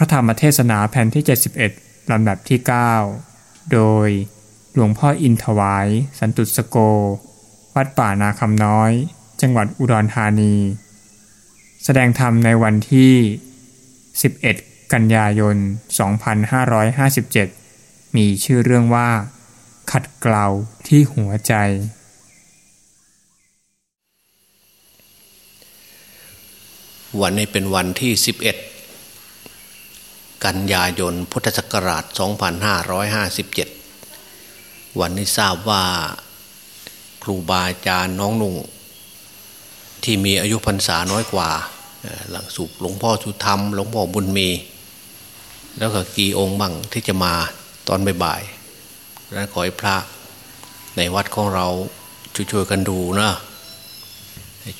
พระธรรมเทศนาแผ่นที่ 71 ลำดับที่ 9 โดยหลวงพ่ออินถวาย สันตุสโก วัดป่านาคำน้อย จังหวัดอุดรธานี แสดงธรรมในวันที่ 11 กันยายน 2557 มีชื่อเรื่องว่า ขัดเกลาที่หัวใจ วันนี้เป็นวันที่ 11 กันยายนพุทธศักราช 2557 วันนี้ทราบว่าครูบาอาจารย์น้องนุ่ง ที่มีอายุพรรษาน้อยกว่า หลังสุหลวงพ่อสุธรรมหลวงพ่อบุญมี แล้วก็กี่องค์บ้างที่จะมาตอนบ่ายๆนั้นขอให้พระในวัดของเราช่วยๆกันดูนะ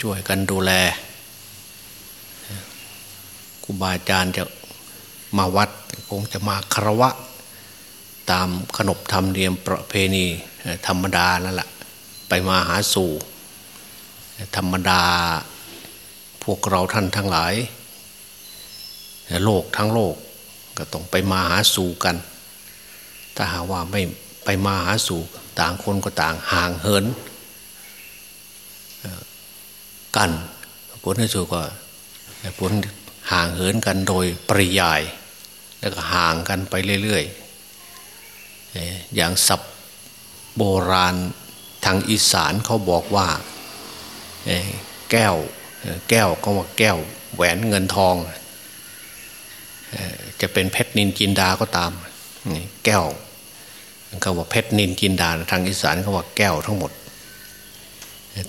ช่วยกันดูแลครูบาอาจารย์จะ มาวัดคงจะมาคารวะ ตามขนบธรรมเนียมประเพณีธรรมดานั่นแหละไปมาหาสู่ ธรรมดาพวกเราท่านทั้งหลาย โลกทั้งโลกก็ต้องไปมาหาสู่กัน ถ้าหาว่าไม่ไปมาหาสู่ต่างคนก็ต่างห่างเหินกันผลที่สุดก็ผลห่างเหินกันโดยปริยาย แล้วก็ห่างกันไปเรื่อยๆอย่างศัพท์โบราณทางอีสานเขาบอกว่าแก้วแก้วก็ว่าแก้วแหวนเงินทอง จะเป็นเพชรนินจินดาก็ตามแก้วเขาว่าเพชรนินจินดาทางอีสานเขาว่าแก้วทั้งหมด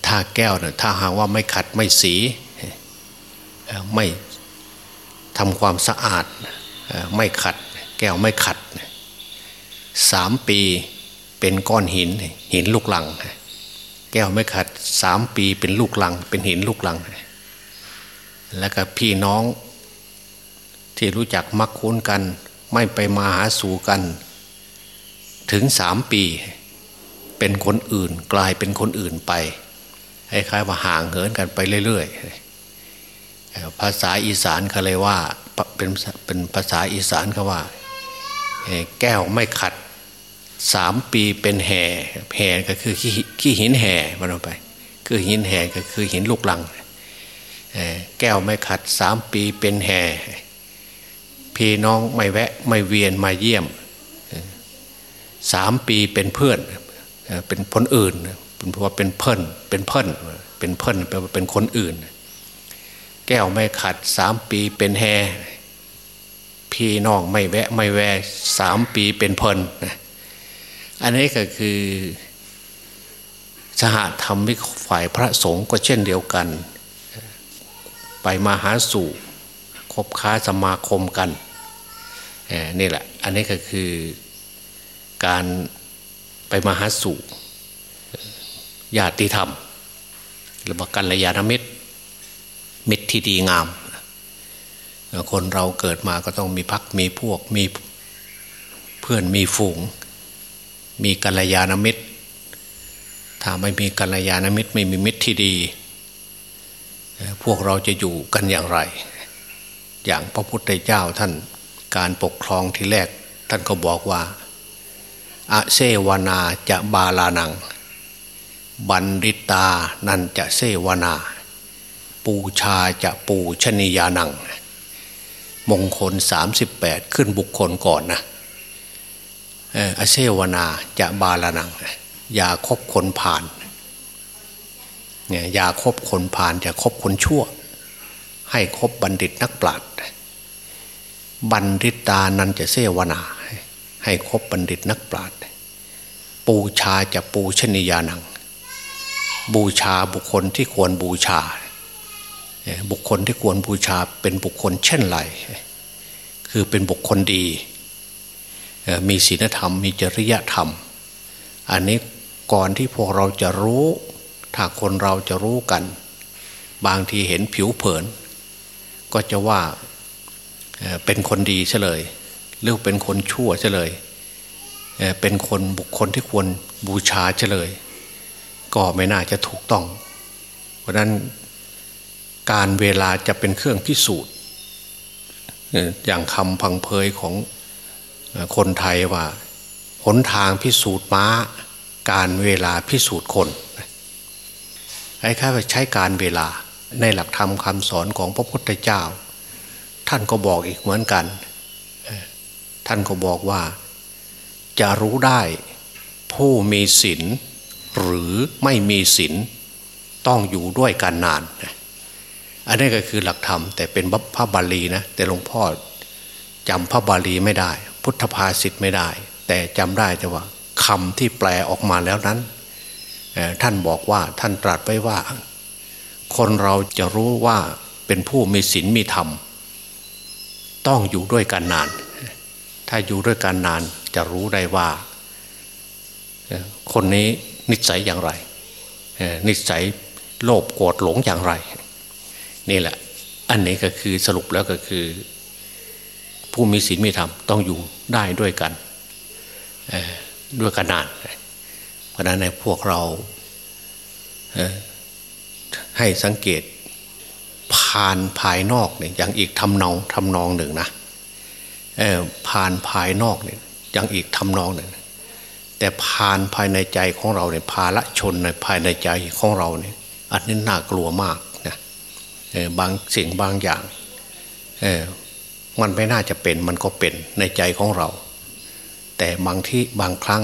ถ้าแก้วเนี่ยถ้าหากว่าไม่ขัดไม่สีไม่ทำความสะอาด ไม่ขัด แก้วไม่ขัดสามปีเป็นก้อนหินหินลูกหลัง แก้วไม่ขัดสามปีเป็นลูกหลัง เป็นหินลูกหลัง แล้วก็พี่น้องที่รู้จักมักคุ้นกัน ไม่ไปมาหาสู่กัน ถึงสามปี เป็นคนอื่นกลายเป็นคนอื่นไปคล้ายๆว่าห่างเหินกันไปเรื่อยๆ ภาษาอีสานเขาเลยว่าเป็นเป็นภาษาอีสานเขาว่า แก้วไม่ขัดสามปีเป็นแห่แห่ก็คือขี้หินแห่มันออกไป คือหินแห่ก็คือหินลูกลังแก้วไม่ขัดสามปีเป็นแห่พี่น้องไม่แวะไม่เวียนมาเยี่ยมสามปีเป็นเพื่อนเป็นคนอื่นเป็นเพราะว่าเป็นเพื่อนเป็นเพื่อนเป็นเพื่อนแปลว่าเป็นคนอื่น แก้วไม่ขัดสามปีเป็นแห่พี่น้องไม่แวะไม่แวะสามปีเป็นเพลินอันนี้ก็คือสหธรรมิฝ่ายพระสงฆ์ก็เช่นเดียวกัน ไปมาหาสู่คบค้าสมาคมกันนี่แหละ อันนี้ก็คือการไปมาหาสู่ญาติธรรม หรือว่ากันระยาณมิตร มิตรที่ดีงาม คนเราเกิดมาก็ต้องมีพักมีพวกมีเพื่อนมีฝูง มีกัลยาณมิตร ถ้าไม่มีกัลยาณมิตรไม่มีมิตรที่ดี พวกเราจะอยู่กันอย่างไร อย่างพระพุทธเจ้าท่านการปกครองที่แรก ท่านก็บอกว่าอาเซวนาจะบาลานัง บันริตานันจะเซวนา ปูชาจะปูชนียานัง มงคลสามสิบแปดขึ้นบุคคลก่อนนะอเซวนาจะบาลานังอย่าคบคนผ่านเนี่ยอย่าคบคนผ่านอย่าคบคนชั่ว ให้คบบัณฑิตนักปราชญ์บัณฑิตานันจะเสวนา ให้คบบัณฑิตนักปราชญ์ปูชาจะปูชนียานัง บูชาบุคคลที่ควรบูชา บุคคลที่ควรบูชาเป็นบุคคลเช่นไรคือเป็นบุคคลดี มีศีลธรรม มีจริยธรรม อันนี้ก่อนที่พวกเราจะรู้ ถ้าคนเราจะรู้กัน บางทีเห็นผิวเผิน ก็จะว่าเป็นคนดีเฉลยหรือเป็นคนชั่วเฉลยเป็นคนบุคคลที่ควรบูชาเฉลย ก็ไม่น่าจะถูกต้อง เพราะนั้น การเวลาจะเป็นเครื่องพิสูจน์อย่างคำพังเพยของคนไทยว่าหนทางพิสูจน์ม้า การเวลาพิสูจน์คนไอ้ข้าใช้การเวลาในหลักธรรมคำสอนของพระพุทธเจ้า ท่านก็บอกอีกเหมือนกัน ท่านก็บอกว่า จะรู้ได้ผู้มีศีลหรือไม่มีศีลต้องอยู่ด้วยกันนาน อันนี้ก็คือหลักธรรม แต่เป็นพระบาลีนะ แต่หลวงพ่อจำพระบาลีไม่ได้ พุทธภาษิตไม่ได้ แต่จำได้แต่ว่าคำที่แปลออกมาแล้วนั้นท่านบอกว่าท่านตรัสไว้ว่า คนเราจะรู้ว่าเป็นผู้มีศีลมีธรรม ต้องอยู่ด้วยกันนาน ถ้าอยู่ด้วยกันนานจะรู้ได้ว่า คนนี้นิสัยอย่างไร นิสัยโลภโกรธหลงอย่างไร นี่แหละ อันนี้ก็คือสรุปแล้วก็คือ ผู้มีศีลมีธรรมต้องอยู่ได้ด้วยกันด้วยกันนานเพราะนั้นในพวกเราให้สังเกตผ่านภายนอกเนี่ยอย่างอีกทำนองทำนองหนึ่งนะผ่านภายนอกเนี่ยอย่างอีกทำนองหนึ่ง แต่ผ่านภายในใจของเราเนี่ยภาละชนในภายในใจของเราเนี่ยอันนี้น่ากลัวมาก บางสิ่งบางอย่างมันไม่น่าจะเป็นมันก็เป็นในใจของเรา แต่บางที่บางครั้ง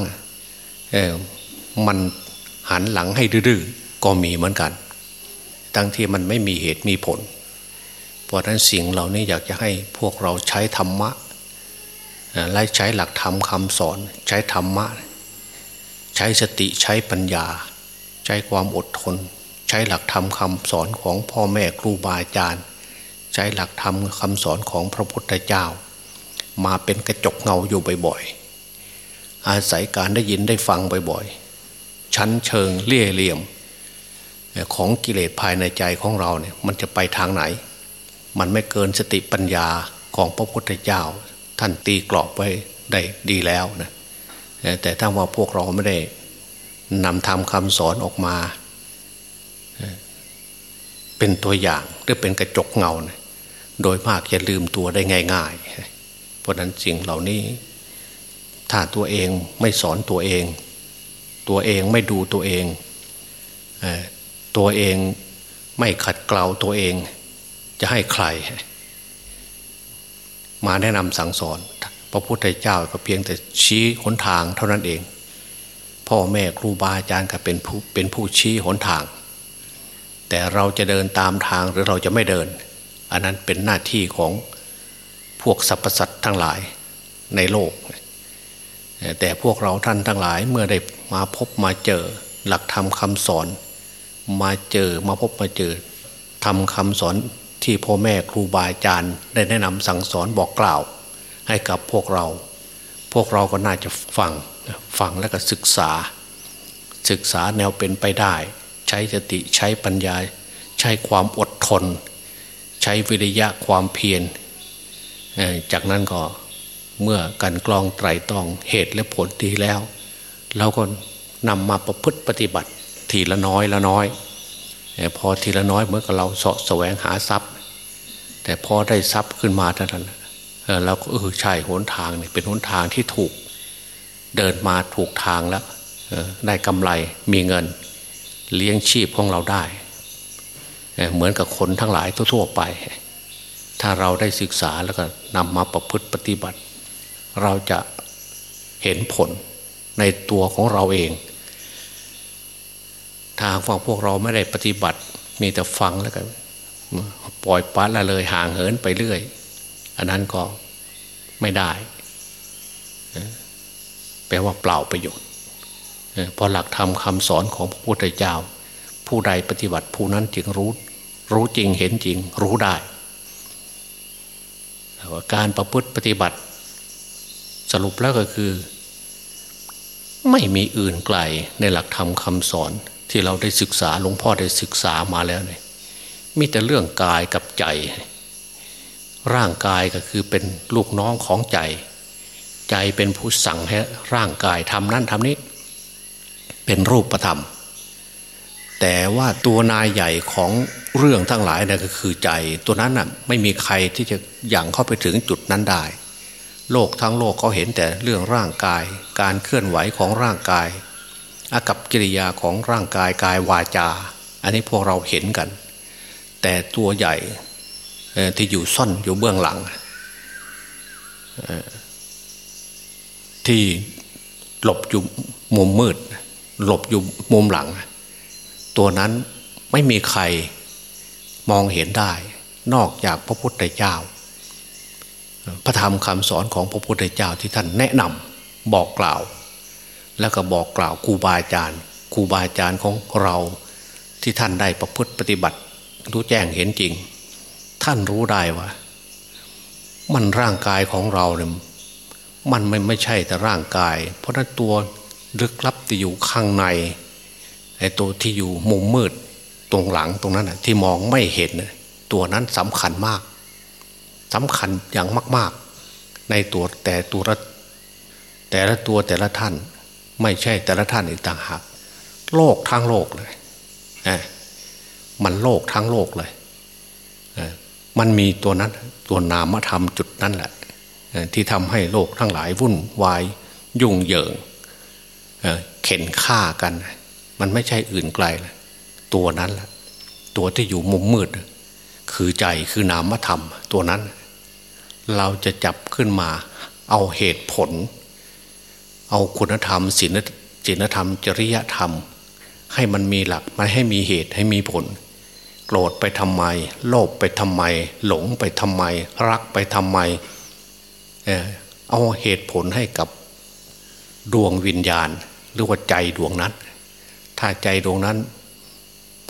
มันหันหลังให้ดื้อก็มีเหมือนกัน ทั้งที่มันไม่มีเหตุมีผล เพราะนั้นสิ่งเหล่านี้อยากจะให้พวกเราใช้ธรรมะและใช้หลักธรรมคำสอน ใช้ธรรมะ ใช้สติใช้ปัญญา ใช้ความอดทน ใช้หลักธรรมคำสอนของพ่อแม่ครูบาอาจารย์ ใช้หลักธรรมคำสอนของพระพุทธเจ้า มาเป็นกระจกเงาอยู่บ่อยๆ อาศัยการได้ยินได้ฟังบ่อยๆ ชั้นเชิงเลี่ยเหลี่ยม ของกิเลสภายในใจของเราเนี่ยมันจะไปทางไหน มันไม่เกินสติปัญญาของพระพุทธเจ้า ท่านตีกรอบไว้ได้ดีแล้วนะแต่ถ้าว่าพวกเราไม่ได้นำทำคำสอนออกมา เป็นตัวอย่างหรือเป็นกระจกเงานะโดยมากจะลืมตัวได้ง่าย ๆ เพราะนั้นสิ่งเหล่านี้ ถ้าตัวเองไม่สอนตัวเอง ตัวเองไม่ดูตัวเองตัวเองไม่ขัดเกลาตัวเอง จะให้ใคร มาแนะนำสั่งสอน พระพุทธเจ้าก็เพียงแต่ชี้หนทางเท่านั้นเอง พ่อแม่ครูบาอาจารย์ก็เป็นผู้เป็นผู้ชี้หนทาง แต่เราจะเดินตามทางหรือเราจะไม่เดิน อันนั้นเป็นหน้าที่ของพวกสรรพสัตว์ทั้งหลายในโลก แต่พวกเราท่านทั้งหลายเมื่อได้มาพบมาเจอหลักธรรมคำสอน มาเจอมาพบมาเจอทำคำสอนที่พ่อแม่ครูบาอาจารย์ ได้แนะนำสั่งสอนบอกกล่าว ให้กับพวกเรา พวกเราก็น่าจะฟังฟังแล้วก็ศึกษา ศึกษาแนวเป็นไปได้ ใช้สติใช้ปัญญา ใช้ความอดทน ใช้วิริยะความเพียรจากนั้นก็เมื่อกันกรองไตรตองเหตุและผลดีแล้วเราก็นำมาประพฤติปฏิบัติ ทีละน้อยละน้อย พอทีละน้อยเมื่อกับเราสาะแสวงหาทรัพย์ แต่พอได้ทรัพย์ขึ้นมาเท่านั้นเราก็เออใช่หนทางเนี่ยเป็นหนทางที่ถูกเดินมาถูกทางแล้วได้กำไรมีเงิน เลี้ยงชีพของเราได้ เหมือนกับคนทั้งหลายทั่ว ๆ ไป ถ้าเราได้ศึกษาแล้วก็นำมาประพฤติปฏิบัติ เราจะเห็นผลในตัวของเราเอง ทางฝั่งพวกเราไม่ได้ปฏิบัติ มีแต่ฟังแล้วกันปล่อยปละละเลยห่างเหินไปเรื่อย อันนั้นก็ไม่ได้แปลว่าเปล่าประโยชน์ พอหลักธรรมคำสอนของพระพุทธเจ้า ผู้ใดปฏิบัติผู้นั้นจึงรู้ รู้จริงเห็นจริงรู้ได้การประพฤติปฏิบัติ สรุปแล้วก็คือ ไม่มีอื่นไกลในหลักธรรมคำสอนที่เราได้ศึกษาหลวงพ่อได้ศึกษามาแล้วเนี่ยมีแต่เรื่องกายกับใจ ร่างกายก็คือเป็นลูกน้องของใจ ใจเป็นผู้สั่งให้ร่างกายทำนั่นทำนี้ เป็นรูปธรรม แต่ว่าตัวนายใหญ่ของเรื่องทั้งหลายนะก็คือใจ ตัวนั้นน่ะไม่มีใครที่จะอย่างเข้าไปถึงจุดนั้นได้ โลกทั้งโลกเขาเห็นแต่เรื่องร่างกาย การเคลื่อนไหวของร่างกาย อากับกิริยาของร่างกายกายวาจา อันนี้พวกเราเห็นกัน แต่ตัวใหญ่ที่อยู่ซ่อนอยู่เบื้องหลังที่หลบอยู่มุมมืด หลบอยู่มุมหลัง ตัวนั้นไม่มีใครมองเห็นได้ นอกจากพระพุทธเจ้า พระธรรมคำสอนของพระพุทธเจ้าที่ท่านแนะนำบอกกล่าว แล้วก็บอกกล่าวครูบาอาจารย์ครูบาอาจารย์ของเราที่ท่านได้ประพฤติปฏิบัติรู้แจ้งเห็นจริง ท่านรู้ได้ว่า มันร่างกายของเราเนี่ยมันไม่ไม่ใช่แต่ร่างกาย เพราะนั้นตัว ลึกลับที่อยู่ข้างในไอ้ตัวที่อยู่มุมมืดตรงหลังตรงนั้นนะที่มองไม่เห็นตัวนั้นสำคัญมากสำคัญอย่างมาก ๆ ในตัวแต่ตัวละแต่ละตัวแต่ละท่าน ไม่ใช่แต่ละท่านอีกต่างหากโลกทั้งโลกเลยมันโลกทั้งโลกเลยมันมีตัวนั้นตัวนามธรรมจุดนั้นแหละที่ทำให้โลกทั้งหลายวุ่นวายยุ่งเหยิง เข็นฆ่ากัน มันไม่ใช่อื่นไกลลยตัวนั้นละตัวที่อยู่มุมมืด คือใจคือนามธรรม ตัวนั้น เราจะจับขึ้นมา เอาเหตุผล เอาคุณธรรมศีลศีลธรรม จริยธรรม ให้มันมีหลักมันให้มีเหตุให้มีผล โกรธไปทำไม โลภไปทำไม หลงไปทำไม รักไปทำไมเอาเหตุผลให้กับดวงวิญญาณ หรือว่าใจดวงนั้น ถ้าใจดวงนั้น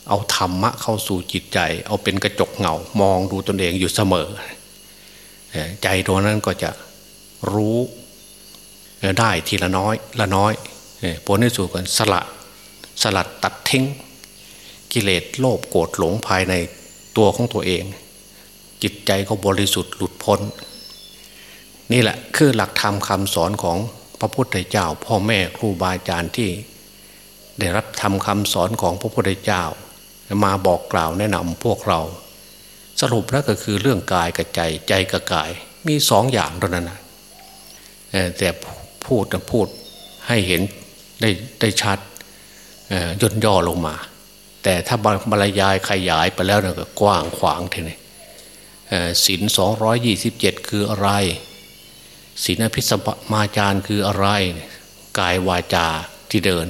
เอาธรรมะเข้าสู่จิตใจ เอาเป็นกระจกเงามองดูตนเองอยู่เสมอ ใจดวงนั้นก็จะรู้ได้ทีละน้อยละน้อยผลในสู่กันสละสลัดตัดทิ้ง กิเลสโลภโกรธหลงภายในตัวของตัวเอง จิตใจก็บริสุทธิ์หลุดพ้น นี่แหละคือหลักธรรมคำสอนของ พระพุทธเจ้า พ่อแม่ครูบาอาจารย์ที่ ได้รับทำคำสอนของพระพุทธเจ้า มาบอกกล่าวแนะนำพวกเรา สรุปแล้วก็คือเรื่องกายกับใจใจกับกายมีสองอย่างเท่านั้นนะแต่พูดพูดให้เห็นได้ได้ชัดย่นย่อลงมา แต่ถ้าบรรยายขยายไปแล้วเนี่ยก็กว้างขวางทีนี้ศินสองร้อยยี่สิบเจ็ดคืออะไร ศีลพิสมาจารคืออะไรกายวาจาที่เดิน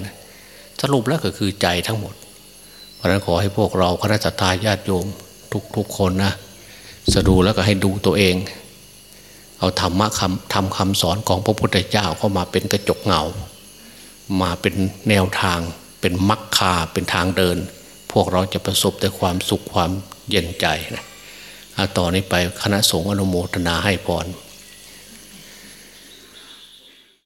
สรุปแล้วก็คือใจทั้งหมด เพราะนั้นขอให้พวกเราคณะสัตยาญาติโยมทุกทุกคนนะสดูแล้วก็ให้ดูตัวเอง เอาธรรมะคำทำคำสอนของพระพุทธเจ้าเข้ามาเป็นกระจกเงา มาเป็นแนวทาง เป็นมรรคาเป็นทางเดิน พวกเราจะประสบแต่ความสุขความเย็นใจนะต่อนนี้ไปคณะสงฆ์อนุโมทนาให้พร